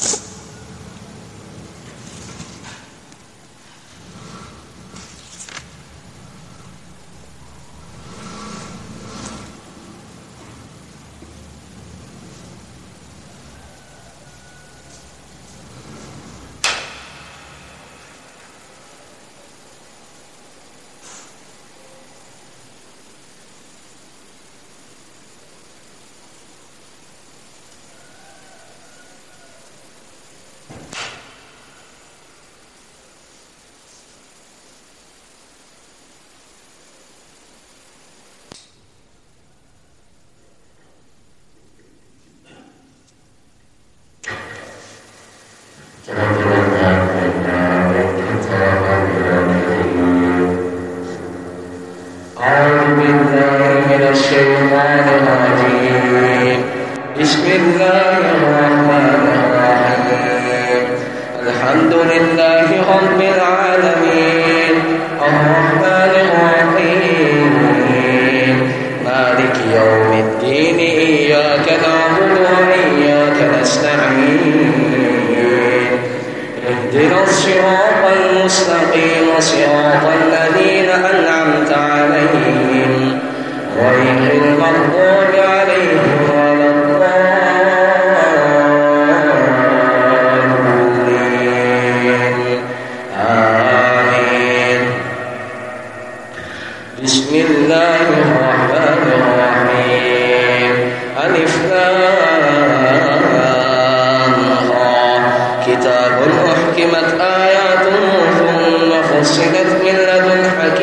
you Amen.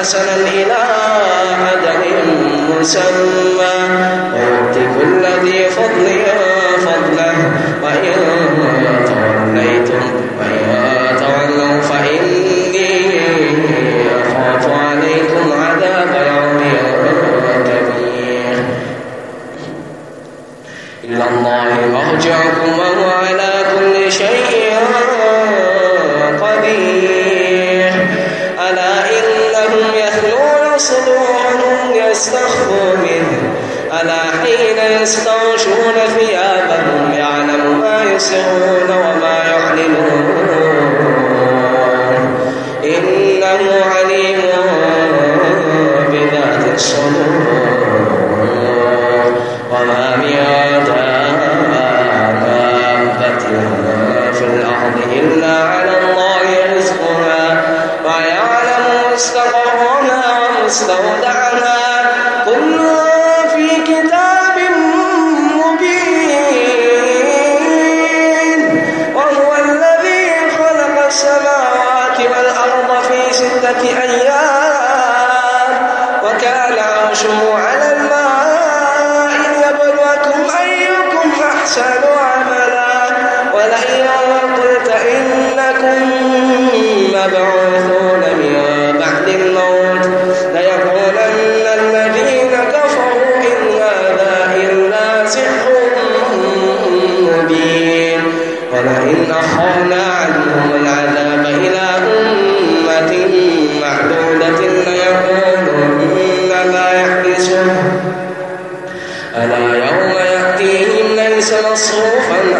حسنا إلى أجل مسمى. ويؤتي كل ذي فضل فضله. وإن توليتم وإن تولوا فإني أخاف عليكم عذاب يوم كبير إلى الله مرجعكم وهو على كل شيء قدير. يستخفوا منه ألا حين يستغشون ثيابهم يعلم ما يسرون وما يعلنون. se nós te.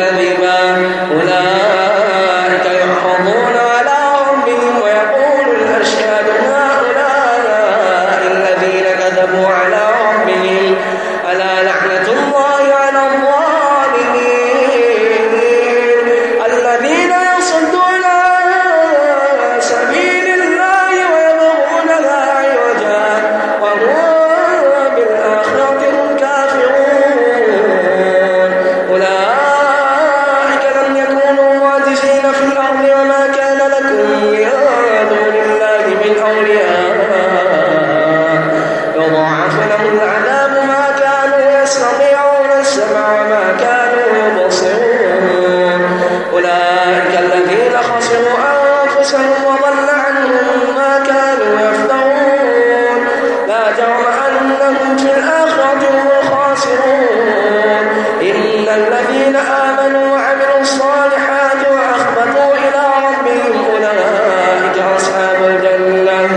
أولئك الذين خسروا أنفسهم وضل عنهم ما كانوا يفترون. لا جرم أنهم في الآخرة هم خاسرون إن الذين آمنوا وعملوا الصالحات وأخبتوا إلى ربهم أولئك أصحاب الجنة.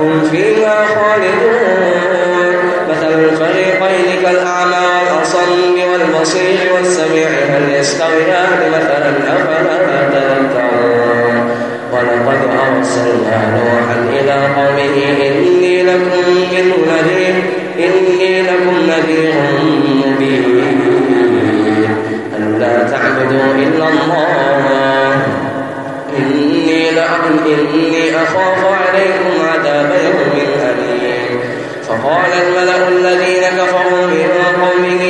هم فيها خالدون. مثل الفريقين كالأعمى والأصم والبصير والسميع. هل يستويان مثلا أفضل أرسلنا نوحا إلى قومه إني لكم منه نذير إني لكم نذير مبين. ألا تعبدوا إلا الله. إني لأم إني أخاف عليكم عذاب يوم أليم. فقال الملأ الذين كفروا من قومه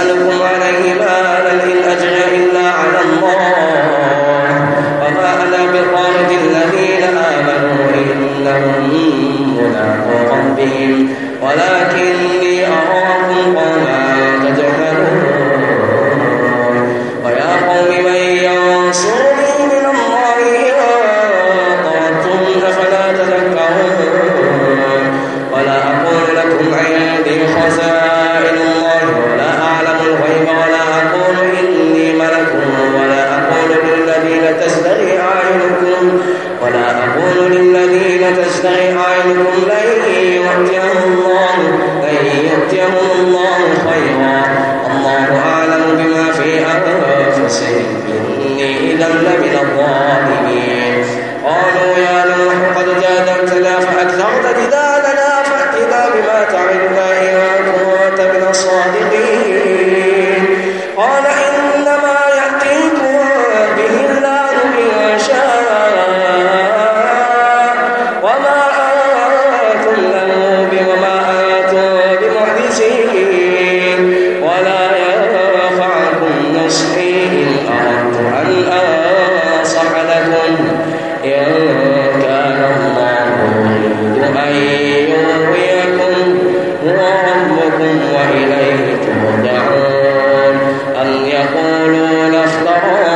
خلقوا على أنفسكم وإليه ترجعون أم يقولون افتراه